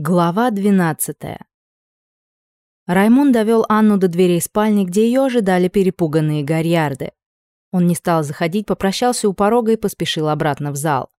Глава 12. Раймон довел Анну до дверей спальни, где ее ожидали перепуганные гарьярды. Он не стал заходить, попрощался у порога и поспешил обратно в зал.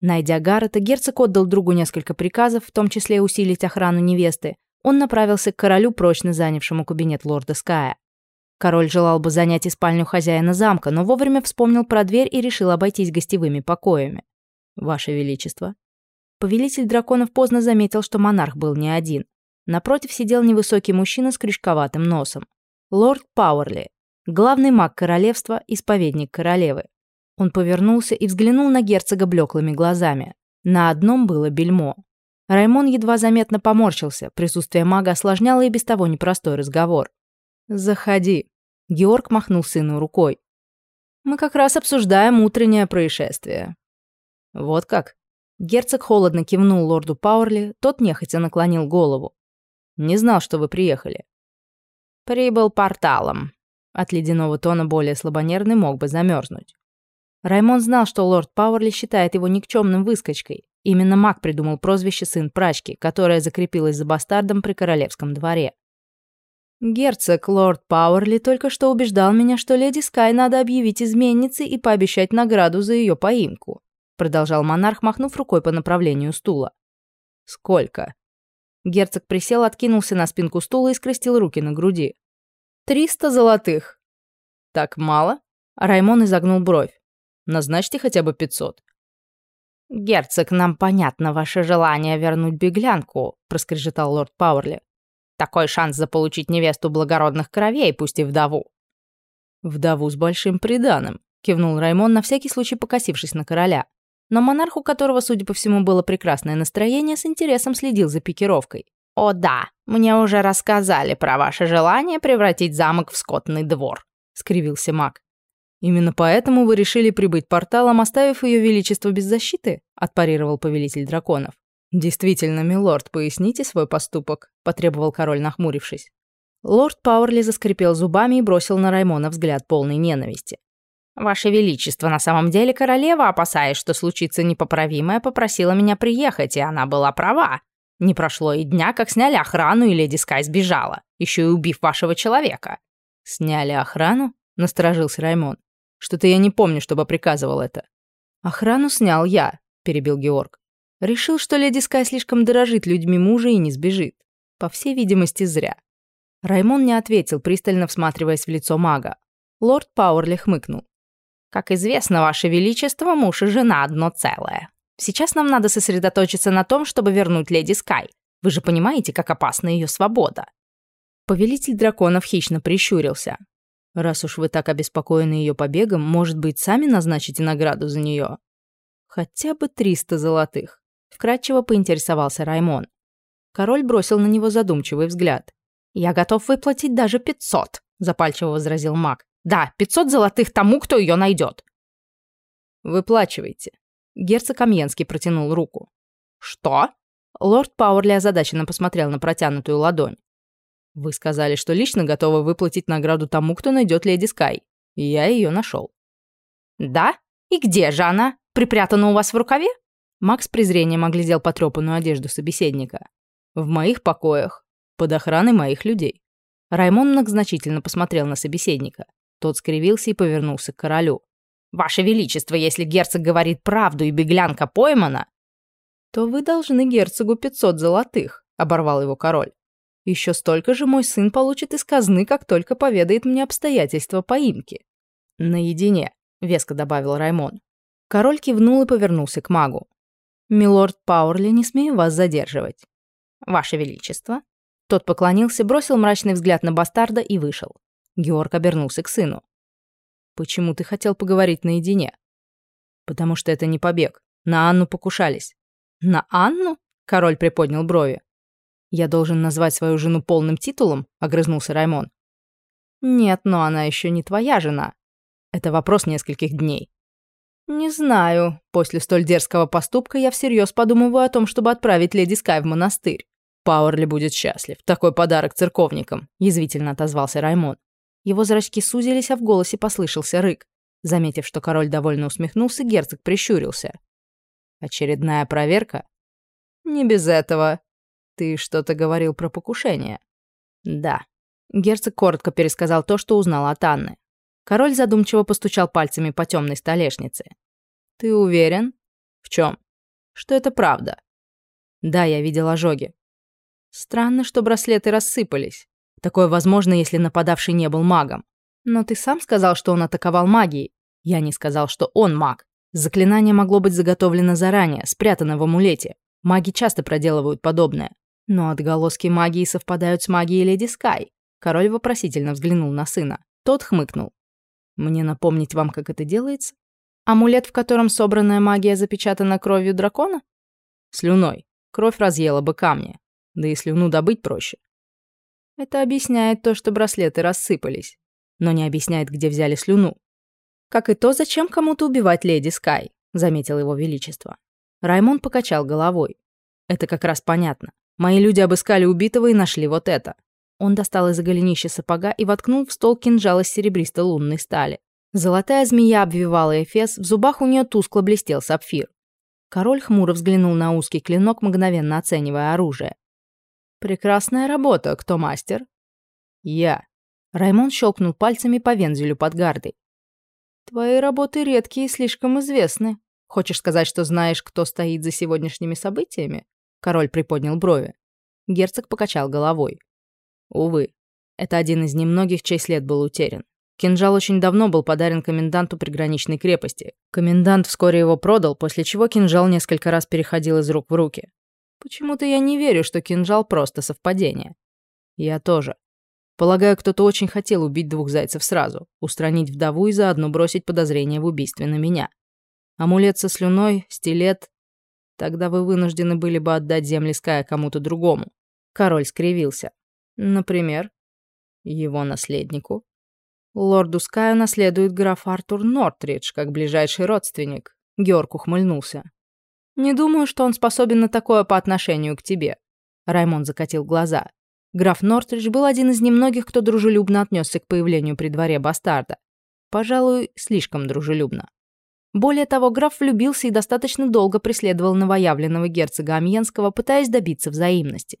Найдя Гаррета, герцог отдал другу несколько приказов, в том числе усилить охрану невесты. Он направился к королю, прочно занявшему кабинет лорда Ская. Король желал бы занять и спальню хозяина замка, но вовремя вспомнил про дверь и решил обойтись гостевыми покоями. «Ваше Величество», Повелитель драконов поздно заметил, что монарх был не один. Напротив сидел невысокий мужчина с крючковатым носом. Лорд Пауэрли, главный маг королевства, исповедник королевы. Он повернулся и взглянул на герцога блеклыми глазами. На одном было бельмо. Раймон едва заметно поморщился, присутствие мага осложняло и без того непростой разговор. «Заходи», — Георг махнул сыну рукой. «Мы как раз обсуждаем утреннее происшествие». «Вот как?» Герцог холодно кивнул лорду Пауэрли, тот нехотя наклонил голову. «Не знал, что вы приехали». «Прибыл порталом». От ледяного тона более слабонервный мог бы замерзнуть. Раймон знал, что лорд Пауэрли считает его никчемным выскочкой. Именно маг придумал прозвище «сын прачки», которое закрепилось за бастардом при королевском дворе. Герцог лорд Пауэрли только что убеждал меня, что леди Скай надо объявить изменницей и пообещать награду за ее поимку продолжал монарх, махнув рукой по направлению стула. «Сколько?» Герцог присел, откинулся на спинку стула и скрестил руки на груди. «Триста золотых». «Так мало?» Раймон изогнул бровь. «Назначьте хотя бы пятьсот». «Герцог, нам понятно ваше желание вернуть беглянку», проскрежетал лорд Пауэрли. «Такой шанс заполучить невесту благородных кровей, пусть и вдову». «Вдову с большим приданым», кивнул Раймон, на всякий случай покосившись на короля. Но монарх, у которого, судя по всему, было прекрасное настроение, с интересом следил за пикировкой. «О да, мне уже рассказали про ваше желание превратить замок в скотный двор», — скривился маг. «Именно поэтому вы решили прибыть порталом, оставив ее величество без защиты?» — отпарировал повелитель драконов. «Действительно, милорд, поясните свой поступок», — потребовал король, нахмурившись. Лорд Пауэрли заскрипел зубами и бросил на Раймона взгляд полной ненависти. «Ваше Величество, на самом деле королева, опасаясь, что случится непоправимое, попросила меня приехать, и она была права. Не прошло и дня, как сняли охрану, и леди Скай сбежала, еще и убив вашего человека». «Сняли охрану?» — насторожился Раймон. «Что-то я не помню, чтобы приказывал это». «Охрану снял я», — перебил Георг. Решил, что леди Скай слишком дорожит людьми мужа и не сбежит. По всей видимости, зря. Раймон не ответил, пристально всматриваясь в лицо мага. Лорд Пауэрли хмыкнул. Как известно, Ваше Величество, муж и жена одно целое. Сейчас нам надо сосредоточиться на том, чтобы вернуть леди Скай. Вы же понимаете, как опасна ее свобода». Повелитель драконов хищно прищурился. «Раз уж вы так обеспокоены ее побегом, может быть, сами назначите награду за нее?» «Хотя бы триста золотых», — вкратчиво поинтересовался Раймон. Король бросил на него задумчивый взгляд. «Я готов выплатить даже пятьсот», — запальчиво возразил маг. Да, 500 золотых тому, кто ее найдет. Выплачивайте. Герцог Амьенский протянул руку. Что? Лорд Пауэрли озадаченно посмотрел на протянутую ладонь. Вы сказали, что лично готовы выплатить награду тому, кто найдет леди Скай. И я ее нашел. Да? И где же она? Припрятана у вас в рукаве? Макс с презрением оглядел потрепанную одежду собеседника. В моих покоях, под охраной моих людей. Раймон многозначительно посмотрел на собеседника. Тот скривился и повернулся к королю. «Ваше Величество, если герцог говорит правду и беглянка поймана...» «То вы должны герцогу пятьсот золотых», — оборвал его король. «Еще столько же мой сын получит из казны, как только поведает мне обстоятельства поимки». «Наедине», — веско добавил Раймон. Король кивнул и повернулся к магу. «Милорд Пауэрли, не смею вас задерживать». «Ваше Величество». Тот поклонился, бросил мрачный взгляд на бастарда и вышел. Георг обернулся к сыну. «Почему ты хотел поговорить наедине?» «Потому что это не побег. На Анну покушались». «На Анну?» — король приподнял брови. «Я должен назвать свою жену полным титулом?» — огрызнулся Раймон. «Нет, но она еще не твоя жена. Это вопрос нескольких дней». «Не знаю. После столь дерзкого поступка я всерьез подумываю о том, чтобы отправить леди Скай в монастырь. Пауэрли будет счастлив. Такой подарок церковникам», — язвительно отозвался Раймон. Его зрачки сузились, а в голосе послышался рык. Заметив, что король довольно усмехнулся, герцог прищурился. «Очередная проверка?» «Не без этого». «Ты что-то говорил про покушение?» «Да». Герцог коротко пересказал то, что узнал от Анны. Король задумчиво постучал пальцами по темной столешнице. «Ты уверен?» «В чем?» «Что это правда?» «Да, я видел ожоги». «Странно, что браслеты рассыпались. Такое возможно, если нападавший не был магом. Но ты сам сказал, что он атаковал магией. Я не сказал, что он маг. Заклинание могло быть заготовлено заранее, спрятано в амулете. Маги часто проделывают подобное. Но отголоски магии совпадают с магией Леди Скай. Король вопросительно взглянул на сына. Тот хмыкнул. Мне напомнить вам, как это делается? Амулет, в котором собранная магия запечатана кровью дракона? Слюной. Кровь разъела бы камни. Да и слюну добыть проще. Это объясняет то, что браслеты рассыпались. Но не объясняет, где взяли слюну. Как и то, зачем кому-то убивать леди Скай, заметил его величество. Раймон покачал головой. Это как раз понятно. Мои люди обыскали убитого и нашли вот это. Он достал из-за голенища сапога и воткнул в стол кинжал из серебристо-лунной стали. Золотая змея обвивала эфес, в зубах у нее тускло блестел сапфир. Король хмуро взглянул на узкий клинок, мгновенно оценивая оружие. «Прекрасная работа. Кто мастер?» «Я». Раймон щелкнул пальцами по вензелю под гардой. «Твои работы редкие и слишком известны. Хочешь сказать, что знаешь, кто стоит за сегодняшними событиями?» Король приподнял брови. Герцог покачал головой. Увы, это один из немногих, чей след был утерян. Кинжал очень давно был подарен коменданту приграничной крепости. Комендант вскоре его продал, после чего кинжал несколько раз переходил из рук в руки. Почему-то я не верю, что кинжал просто совпадение. Я тоже. Полагаю, кто-то очень хотел убить двух зайцев сразу, устранить вдову и заодно бросить подозрение в убийстве на меня. Амулет со слюной, стилет. Тогда вы вынуждены были бы отдать земли Ская кому-то другому. Король скривился. Например, его наследнику. Лорду Скаю наследует граф Артур Нортридж, как ближайший родственник. Георг ухмыльнулся. «Не думаю, что он способен на такое по отношению к тебе». Раймон закатил глаза. Граф Нортридж был один из немногих, кто дружелюбно отнесся к появлению при дворе бастарда. Пожалуй, слишком дружелюбно. Более того, граф влюбился и достаточно долго преследовал новоявленного герцога Амьенского, пытаясь добиться взаимности.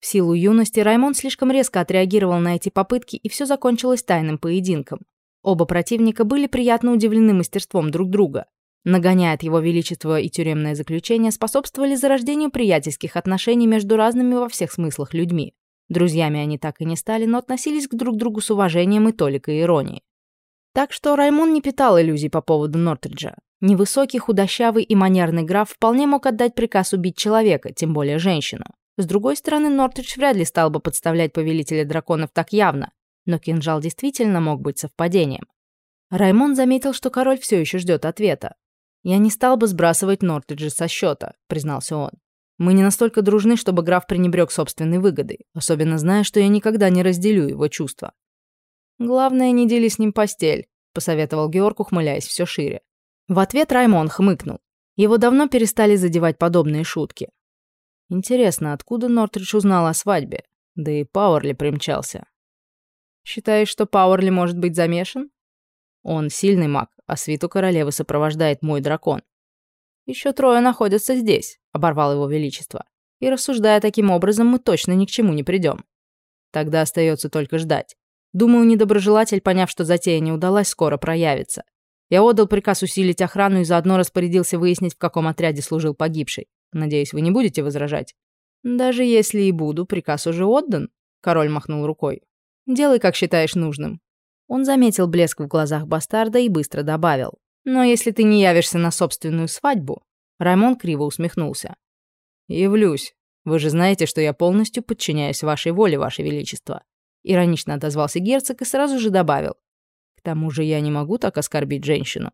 В силу юности Раймон слишком резко отреагировал на эти попытки, и все закончилось тайным поединком. Оба противника были приятно удивлены мастерством друг друга. Нагоняя от его величества и тюремное заключение, способствовали зарождению приятельских отношений между разными во всех смыслах людьми. Друзьями они так и не стали, но относились к друг другу с уважением и толикой иронии. Так что Раймон не питал иллюзий по поводу Нортриджа. Невысокий, худощавый и манерный граф вполне мог отдать приказ убить человека, тем более женщину. С другой стороны, Нортридж вряд ли стал бы подставлять повелителя драконов так явно, но кинжал действительно мог быть совпадением. Раймон заметил, что король все еще ждет ответа. «Я не стал бы сбрасывать Нортриджа со счета», — признался он. «Мы не настолько дружны, чтобы граф пренебрег собственной выгодой, особенно зная, что я никогда не разделю его чувства». «Главное, не дели с ним постель», — посоветовал Георг, ухмыляясь все шире. В ответ Раймон хмыкнул. Его давно перестали задевать подобные шутки. Интересно, откуда Нортридж узнал о свадьбе? Да и Пауэрли примчался. Считаешь, что Пауэрли может быть замешан? Он сильный маг, а свиту королевы сопровождает мой дракон. Еще трое находятся здесь, оборвал его величество. И рассуждая таким образом, мы точно ни к чему не придем. Тогда остается только ждать. Думаю, недоброжелатель, поняв, что затея не удалась, скоро проявится. Я отдал приказ усилить охрану и заодно распорядился выяснить, в каком отряде служил погибший. Надеюсь, вы не будете возражать?» «Даже если и буду, приказ уже отдан», — король махнул рукой. «Делай, как считаешь нужным». Он заметил блеск в глазах бастарда и быстро добавил. «Но если ты не явишься на собственную свадьбу...» Раймон криво усмехнулся. «Явлюсь. Вы же знаете, что я полностью подчиняюсь вашей воле, ваше величество». Иронично отозвался герцог и сразу же добавил. «К тому же я не могу так оскорбить женщину».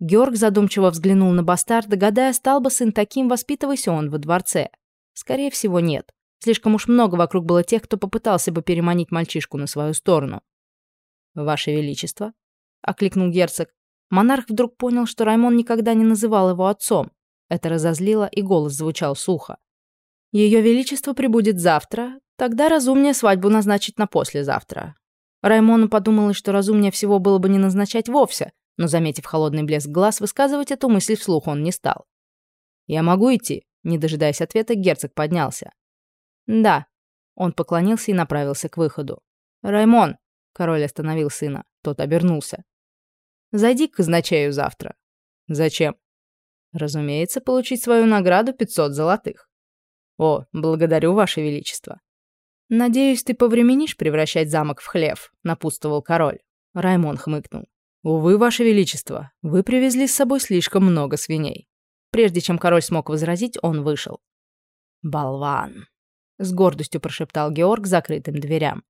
Георг задумчиво взглянул на бастарда, гадая, стал бы сын таким, воспитывайся он во дворце. Скорее всего, нет. Слишком уж много вокруг было тех, кто попытался бы переманить мальчишку на свою сторону. «Ваше Величество», — окликнул герцог. Монарх вдруг понял, что Раймон никогда не называл его отцом. Это разозлило, и голос звучал сухо. «Ее Величество прибудет завтра, тогда разумнее свадьбу назначить на послезавтра». Раймону подумалось, что разумнее всего было бы не назначать вовсе, но, заметив холодный блеск глаз, высказывать эту мысль вслух он не стал. «Я могу идти?» Не дожидаясь ответа, герцог поднялся. «Да». Он поклонился и направился к выходу. «Раймон!» — король остановил сына. Тот обернулся. «Зайди к казначею завтра». «Зачем?» «Разумеется, получить свою награду 500 золотых». «О, благодарю, Ваше Величество». «Надеюсь, ты повременишь превращать замок в хлев», — напутствовал король. Раймон хмыкнул. «Увы, Ваше Величество, вы привезли с собой слишком много свиней». Прежде чем король смог возразить, он вышел. «Болван», — с гордостью прошептал Георг закрытым дверям.